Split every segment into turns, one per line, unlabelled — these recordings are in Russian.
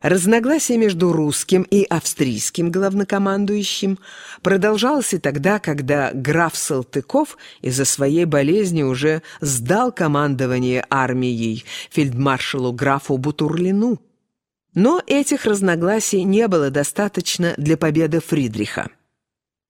Разногласие между русским и австрийским главнокомандующим продолжалось и тогда, когда граф Салтыков из-за своей болезни уже сдал командование армией фельдмаршалу графу Бутурлину. Но этих разногласий не было достаточно для победы Фридриха.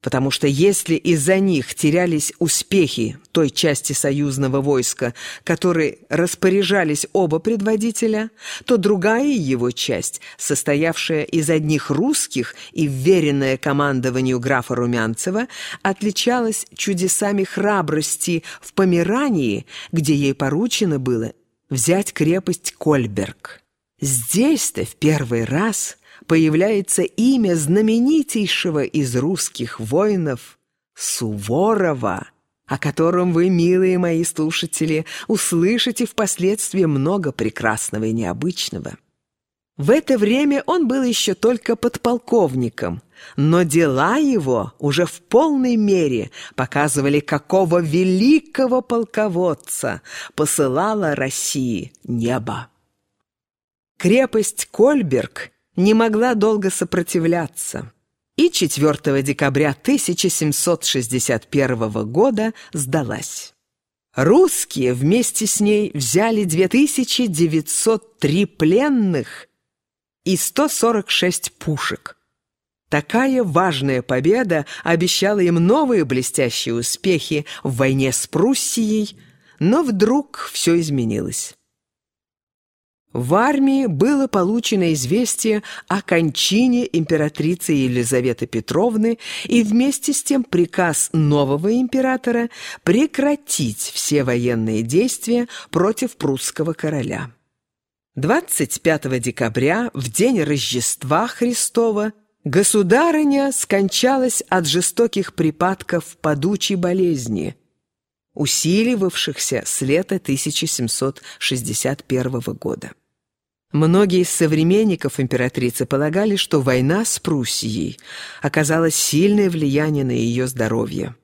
Потому что если из-за них терялись успехи той части союзного войска, которой распоряжались оба предводителя, то другая его часть, состоявшая из одних русских и вверенная командованию графа Румянцева, отличалась чудесами храбрости в Померании, где ей поручено было взять крепость Кольберг. Здесь-то в первый раз появляется имя знаменитейшего из русских воинов Суворова, о котором вы, милые мои слушатели, услышите впоследствии много прекрасного и необычного. В это время он был еще только подполковником, но дела его уже в полной мере показывали, какого великого полководца посылала России небо. Крепость Кольберг не могла долго сопротивляться и 4 декабря 1761 года сдалась. Русские вместе с ней взяли 2903 пленных и 146 пушек. Такая важная победа обещала им новые блестящие успехи в войне с Пруссией, но вдруг все изменилось. В армии было получено известие о кончине императрицы Елизаветы Петровны и вместе с тем приказ нового императора прекратить все военные действия против прусского короля. 25 декабря, в день Рождества Христова, государыня скончалась от жестоких припадков падучей болезни, усиливавшихся с лета 1761 года. Многие из современников императрицы полагали, что война с Пруссией оказала сильное влияние на ее здоровье.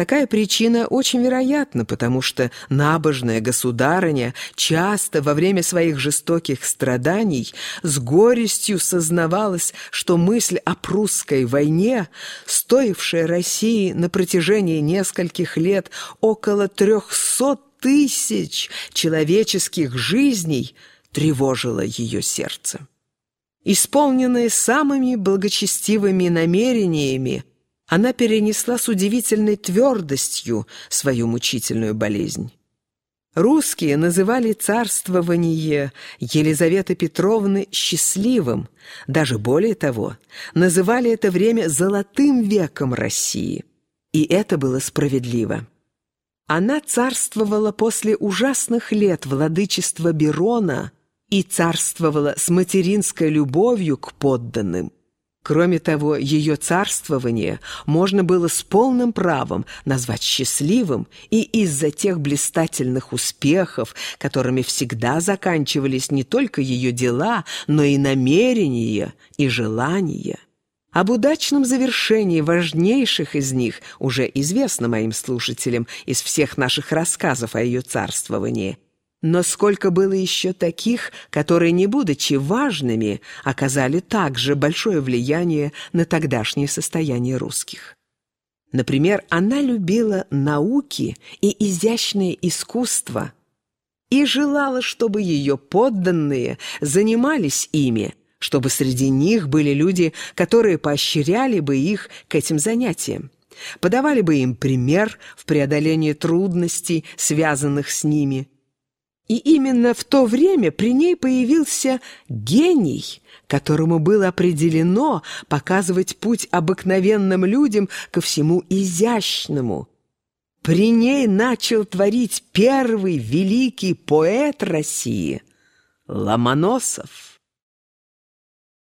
Такая причина очень вероятна, потому что набожная государыня часто во время своих жестоких страданий с горестью сознавалась, что мысль о прусской войне, стоившая России на протяжении нескольких лет около трехсот тысяч человеческих жизней – тревожило ее сердце. Исполненная самыми благочестивыми намерениями, она перенесла с удивительной твердостью свою мучительную болезнь. Русские называли царствование Елизаветы Петровны счастливым, даже более того, называли это время «золотым веком России». И это было справедливо. Она царствовала после ужасных лет владычества Берона и царствовала с материнской любовью к подданным. Кроме того, ее царствование можно было с полным правом назвать счастливым и из-за тех блистательных успехов, которыми всегда заканчивались не только ее дела, но и намерения и желания. Об удачном завершении важнейших из них уже известно моим слушателям из всех наших рассказов о ее царствовании – но сколько было еще таких, которые, не будучи важными, оказали также большое влияние на тогдашнее состояние русских. Например, она любила науки и изящное искусство и желала, чтобы ее подданные занимались ими, чтобы среди них были люди, которые поощряли бы их к этим занятиям, подавали бы им пример в преодолении трудностей, связанных с ними – и именно в то время при ней появился гений, которому было определено показывать путь обыкновенным людям ко всему изящному. При ней начал творить первый великий поэт России Ломоносов.